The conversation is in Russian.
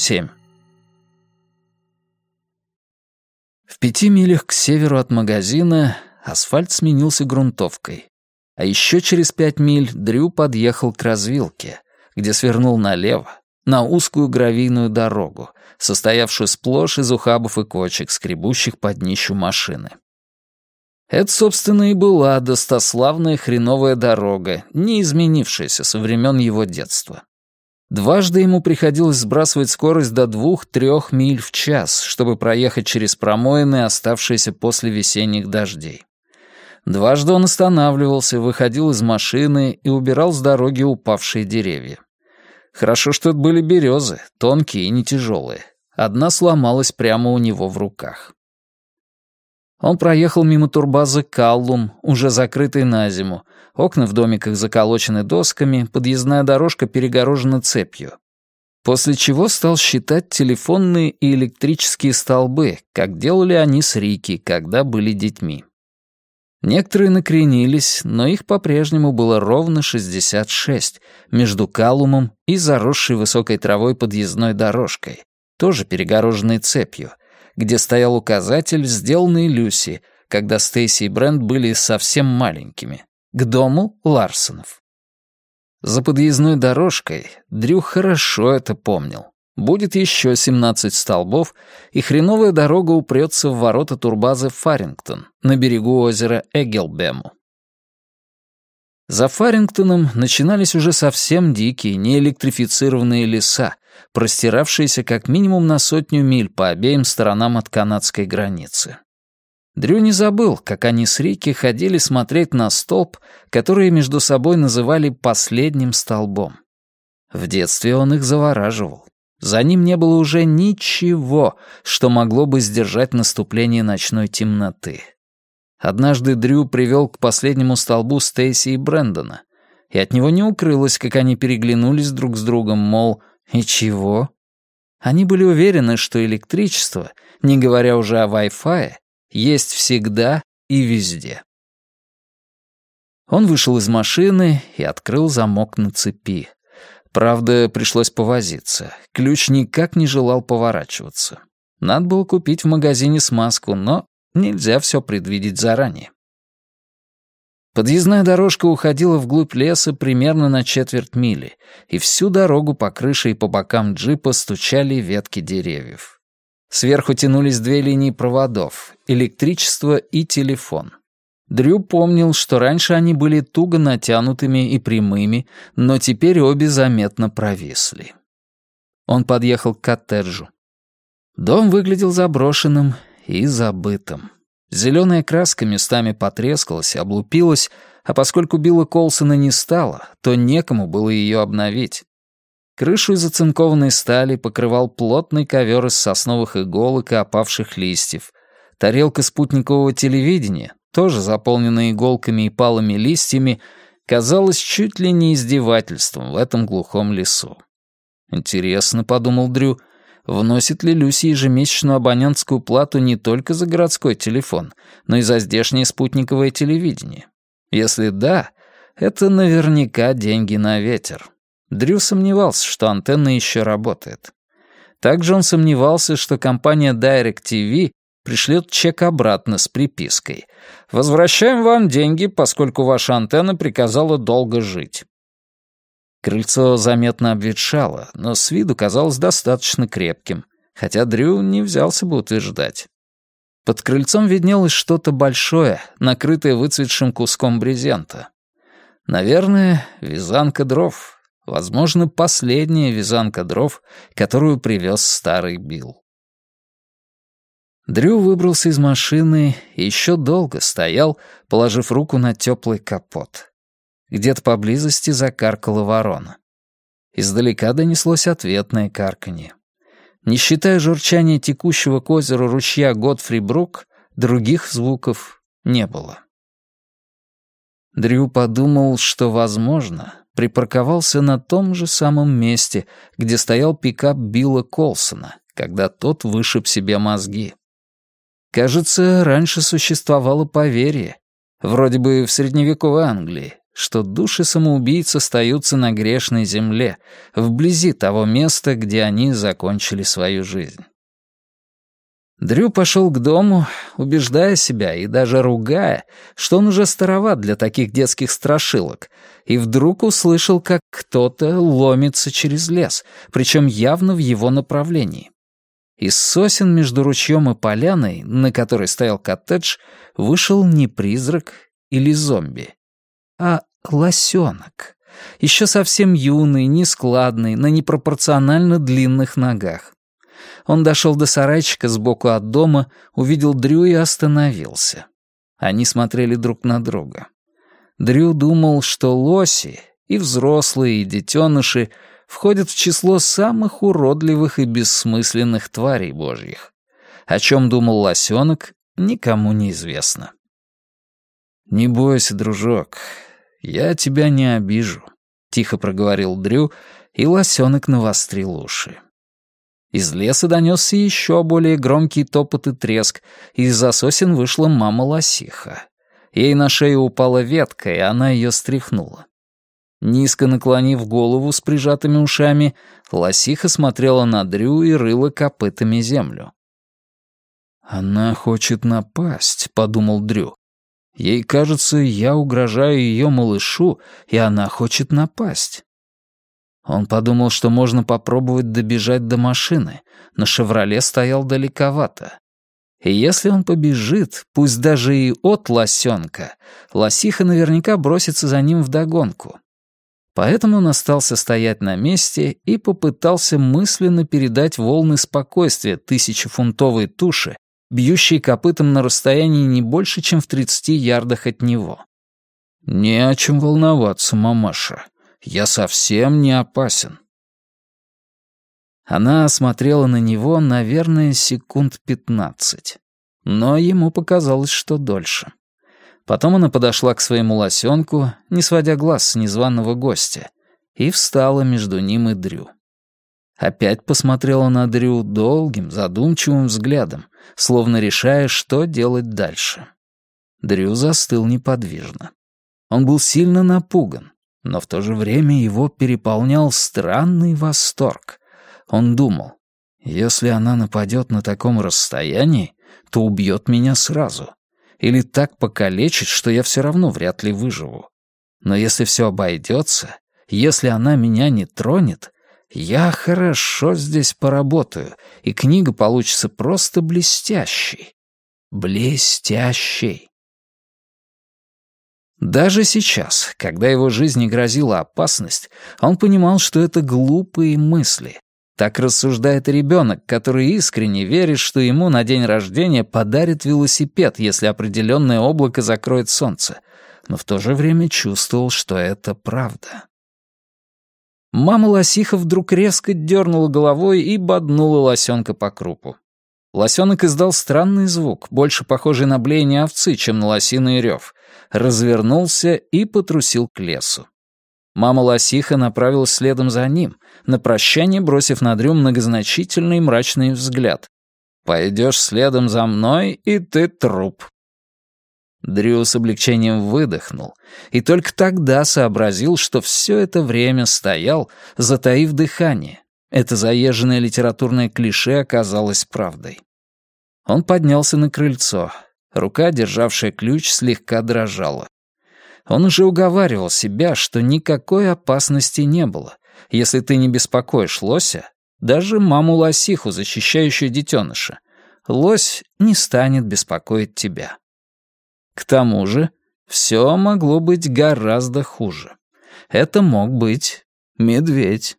7. В пяти милях к северу от магазина асфальт сменился грунтовкой. А еще через пять миль Дрю подъехал к развилке, где свернул налево, на узкую гравийную дорогу, состоявшую сплошь из ухабов и кочек, скребущих под днищу машины. Это, собственно, и была достославная хреновая дорога, не изменившаяся со времен его детства. Дважды ему приходилось сбрасывать скорость до двух-трех миль в час, чтобы проехать через промоины, оставшиеся после весенних дождей. Дважды он останавливался, выходил из машины и убирал с дороги упавшие деревья. Хорошо, что это были березы, тонкие и не тяжелые. Одна сломалась прямо у него в руках. Он проехал мимо турбазы «Каллум», уже закрытой на зиму. Окна в домиках заколочены досками, подъездная дорожка перегорожена цепью. После чего стал считать телефонные и электрические столбы, как делали они с Рики, когда были детьми. Некоторые накренились, но их по-прежнему было ровно 66 между Калумом и заросшей высокой травой подъездной дорожкой, тоже перегороженной цепью, где стоял указатель, сделанный Люси, когда Стейси и Брент были совсем маленькими, к дому Ларсонов. За подъездной дорожкой Дрю хорошо это помнил. Будет еще 17 столбов, и хреновая дорога упрется в ворота турбазы Фарингтон на берегу озера Эгелбему. За Фарингтоном начинались уже совсем дикие, неэлектрифицированные леса, простиравшиеся как минимум на сотню миль по обеим сторонам от канадской границы. Дрю не забыл, как они с Рики ходили смотреть на столб, который между собой называли «последним столбом». В детстве он их завораживал. За ним не было уже ничего, что могло бы сдержать наступление ночной темноты. Однажды Дрю привел к последнему столбу Стейси и Брэндона, и от него не укрылось, как они переглянулись друг с другом, мол, и чего? Они были уверены, что электричество, не говоря уже о Wi-Fi, есть всегда и везде. Он вышел из машины и открыл замок на цепи. Правда, пришлось повозиться. Ключ никак не желал поворачиваться. Надо было купить в магазине смазку, но нельзя все предвидеть заранее. Подъездная дорожка уходила вглубь леса примерно на четверть мили, и всю дорогу по крыше и по бокам джипа стучали ветки деревьев. Сверху тянулись две линии проводов — электричество и телефон. Дрю помнил, что раньше они были туго натянутыми и прямыми, но теперь обе заметно провисли. Он подъехал к коттеджу. Дом выглядел заброшенным и забытым. Зеленая краска местами потрескалась облупилась, а поскольку Билла Колсона не стало, то некому было ее обновить. Крышу из оцинкованной стали покрывал плотный ковер из сосновых иголок и опавших листьев. Тарелка спутникового телевидения, тоже заполненная иголками и палыми листьями, казалось чуть ли не издевательством в этом глухом лесу. «Интересно», — подумал Дрю, — «вносит ли Люси ежемесячную абонентскую плату не только за городской телефон, но и за здешнее спутниковое телевидение? Если да, это наверняка деньги на ветер». Дрю сомневался, что антенна еще работает. Также он сомневался, что компания DirecTV пришлет чек обратно с припиской. «Возвращаем вам деньги, поскольку ваша антенна приказала долго жить». Крыльцо заметно обветшало, но с виду казалось достаточно крепким, хотя Дрю не взялся бы утверждать. Под крыльцом виднелось что-то большое, накрытое выцветшим куском брезента. Наверное, вязанка дров. Возможно, последняя вязанка дров, которую привез старый Билл. Дрю выбрался из машины и еще долго стоял, положив руку на теплый капот. Где-то поблизости закаркала ворона. Издалека донеслось ответное карканье. Не считая журчания текущего к озеру ручья Годфри Брук, других звуков не было. Дрю подумал, что, возможно, припарковался на том же самом месте, где стоял пикап Билла Колсона, когда тот вышиб себе мозги. Кажется, раньше существовало поверье, вроде бы в средневековой Англии, что души самоубийц остаются на грешной земле, вблизи того места, где они закончили свою жизнь. Дрю пошел к дому, убеждая себя и даже ругая, что он уже староват для таких детских страшилок, и вдруг услышал, как кто-то ломится через лес, причем явно в его направлении. Из сосен между ручьем и поляной, на которой стоял коттедж, вышел не призрак или зомби, а лосенок, еще совсем юный, нескладный, на непропорционально длинных ногах. Он дошел до сарайчика сбоку от дома, увидел Дрю и остановился. Они смотрели друг на друга. Дрю думал, что лоси, и взрослые, и детеныши, входят в число самых уродливых и бессмысленных тварей божьих. О чем думал лосенок, никому не известно. «Не бойся, дружок, я тебя не обижу», — тихо проговорил Дрю, и лосенок навострил уши. Из леса донесся еще более громкий топот и треск, и из-за сосен вышла мама-лосиха. Ей на шею упала ветка, и она ее стряхнула. Низко наклонив голову с прижатыми ушами, лосиха смотрела на Дрю и рыла копытами землю. «Она хочет напасть», — подумал Дрю. «Ей кажется, я угрожаю ее малышу, и она хочет напасть». Он подумал, что можно попробовать добежать до машины, но «Шевроле» стоял далековато. И если он побежит, пусть даже и от лосенка, лосиха наверняка бросится за ним вдогонку. Поэтому он остался стоять на месте и попытался мысленно передать волны спокойствия тысячефунтовой туши, бьющей копытом на расстоянии не больше, чем в 30 ярдах от него. «Не о чем волноваться, мамаша. Я совсем не опасен». Она смотрела на него, наверное, секунд пятнадцать. Но ему показалось, что дольше. Потом она подошла к своему лосенку, не сводя глаз с незваного гостя, и встала между ним и Дрю. Опять посмотрела на Дрю долгим, задумчивым взглядом, словно решая, что делать дальше. Дрю застыл неподвижно. Он был сильно напуган, но в то же время его переполнял странный восторг. Он думал, если она нападет на таком расстоянии, то убьет меня сразу. Или так покалечит, что я все равно вряд ли выживу. Но если все обойдется, если она меня не тронет, я хорошо здесь поработаю, и книга получится просто блестящей. Блестящей. Даже сейчас, когда его жизни грозила опасность, он понимал, что это глупые мысли, так рассуждает ребенок, который искренне верит, что ему на день рождения подарит велосипед, если определенное облако закроет солнце, но в то же время чувствовал, что это правда. Мама лосиха вдруг резко дернула головой и боднула лосенка по крупу. Лосенок издал странный звук, больше похожий на блеяние овцы, чем на лосиный рев, развернулся и потрусил к лесу. Мама лосиха направилась следом за ним, на прощание бросив на Дрю многозначительный мрачный взгляд. «Пойдешь следом за мной, и ты труп». Дрю с облегчением выдохнул, и только тогда сообразил, что все это время стоял, затаив дыхание. Это заезженное литературное клише оказалось правдой. Он поднялся на крыльцо. Рука, державшая ключ, слегка дрожала. Он уже уговаривал себя, что никакой опасности не было. Если ты не беспокоишь лося, даже маму-лосиху, защищающую детеныша, лось не станет беспокоить тебя. К тому же, все могло быть гораздо хуже. Это мог быть медведь.